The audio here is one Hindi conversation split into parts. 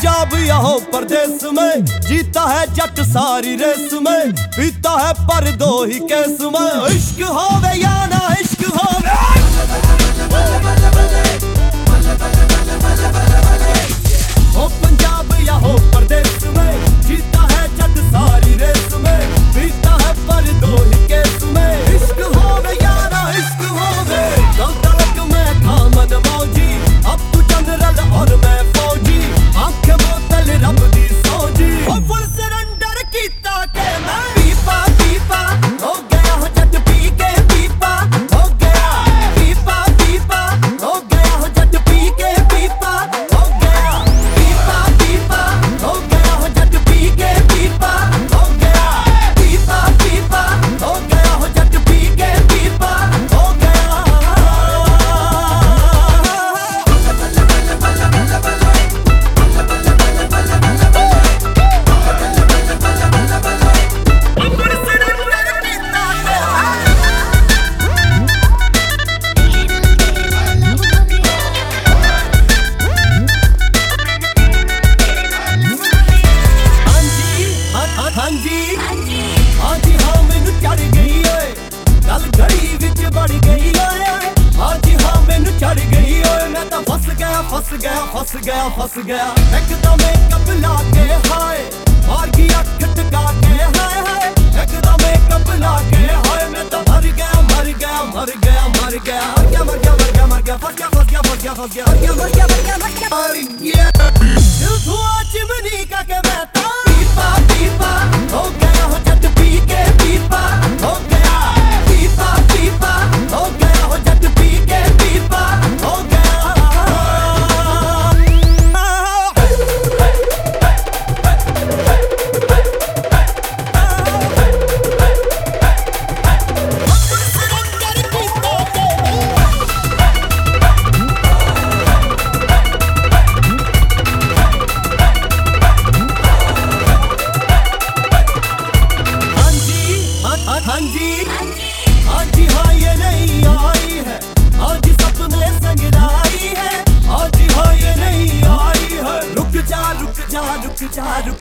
पंजाब यहो हो प्रदेश में, जीता है जट सारी रेस में, पीता है पर दो ही केस में। इश्क होवे ਝੋਲੀ ਵਿੱਚ ਵੜ ਗਈ ਓਏ। ਜੀ ਹਾਂ ਮੈਨੂੰ ਛੱਡ ਗਈ ਓਏ। ਮੈਂ ਤਾਂ ਫਸ ਗਿਆ ਫਸ ਗਿਆ ਫਸ ਗਿਆ ਫਸ ਗਿਆ। ਇੱਕਦਮ ਮੇਕਅਪ ਲਾ ਕੇ ਹਾਏ। ਮਾਰ ਅੱਖ ਖਟਕਾ ਕੇ ਹਾਏ ਹਾਏ। ਇੱਕਦਮ ਮੇਕਅਪ ਲਾ ਕੇ ਹਾਏ। ਮੈਂ ਤਾਂ ਮਰ ਗਿਆ ਮਰ ਗਿਆ ਮਰ ਗਿਆ ਮਰ ਗਿਆ। ਮਰ ਗਿਆ ਮਰ ਗਿਆ ਮਰ ਗਿਆ, ਫਸ ਗਿਆ ਫਸ ਗਿਆ ਫਸ ਗਿਆ ਫਸ ਗਿਆ, ਮਰ ਗਿਆ ਮਰ ਗਿਆ ਮਰ ਗਿਆ। ਮਰ ਗਿਆ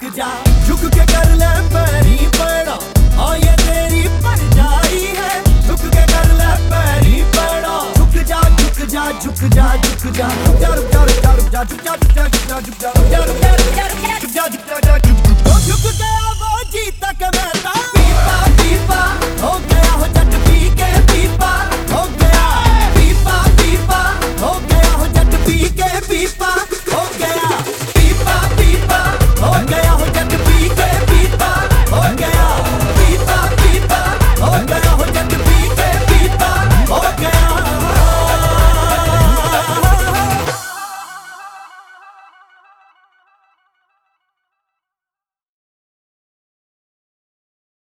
रुक जा, झुक के कर ले पैरी पड़ा। और ये तेरी पड़ जाई है। झुक के कर ले पैरी पड़ा। झुक जा झुक जा झुक जा झुक जा। रुक जा रुक जा रुक जा झुक जा झुक जा झुक जा झुक जा, रुक जा।